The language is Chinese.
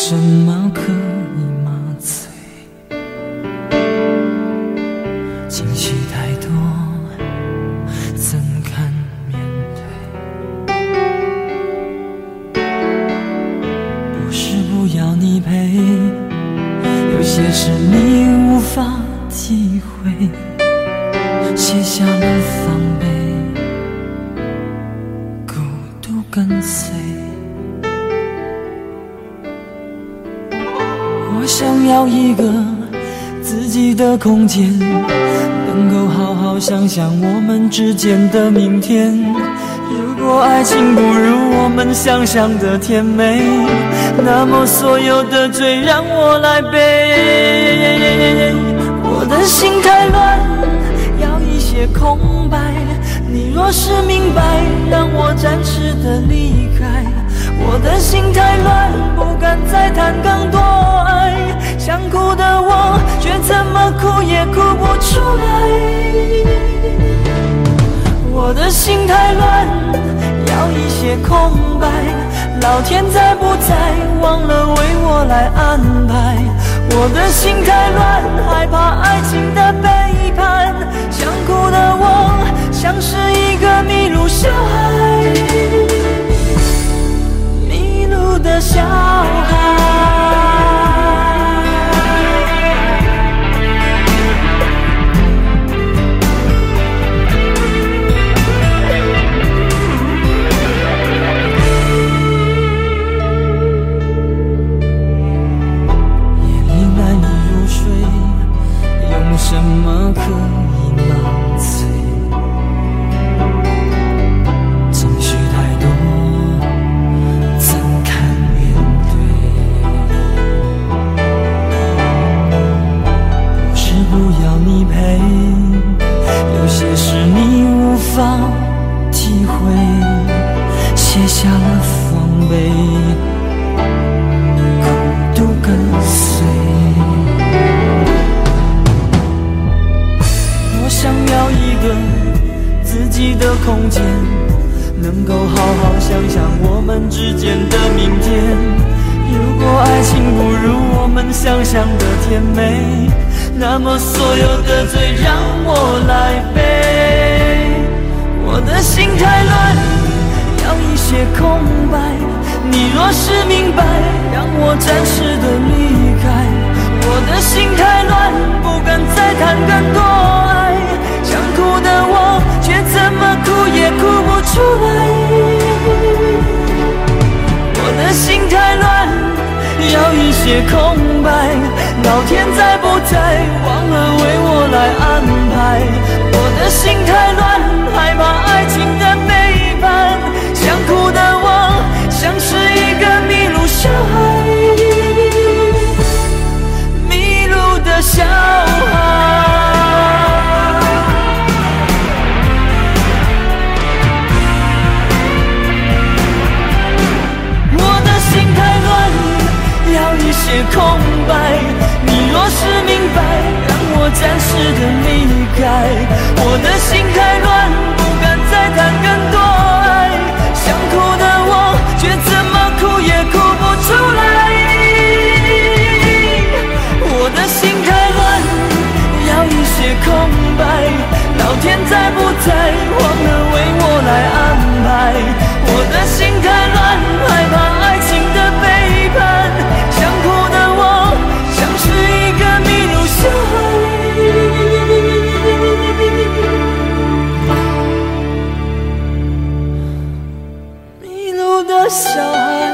什么可以麻醉？情绪太多，怎敢面对？不是不要你陪，有些事你无法体会，卸下了防备，孤独跟随。想要一个自己的空间，能够好好想想我们之间的明天。如果爱情不如我们想象的甜美，那么所有的罪让我来背。我的心太乱，要一些空白。你若是明白，让我暂时的离哭也哭不出来。我的心太乱，要一些空白。老天在不在，忘了为我来安排。我的心太乱，害怕爱情的背叛。想哭的我，像是一个迷可以麻醉总是太多怎堪面对。不是不要你陪有些事你无法体会。卸下了防备。想要一个自己的空间，能够好好想想我们之间的明天。如果爱情不如我们想象的甜美，那么所有的罪让我来背。我的心太乱，要一些空白。你若是明白，让我暂时的离开。些空白。老天在不在，忘了为我来安排。我的心太乱，的离开。我的心。小孩。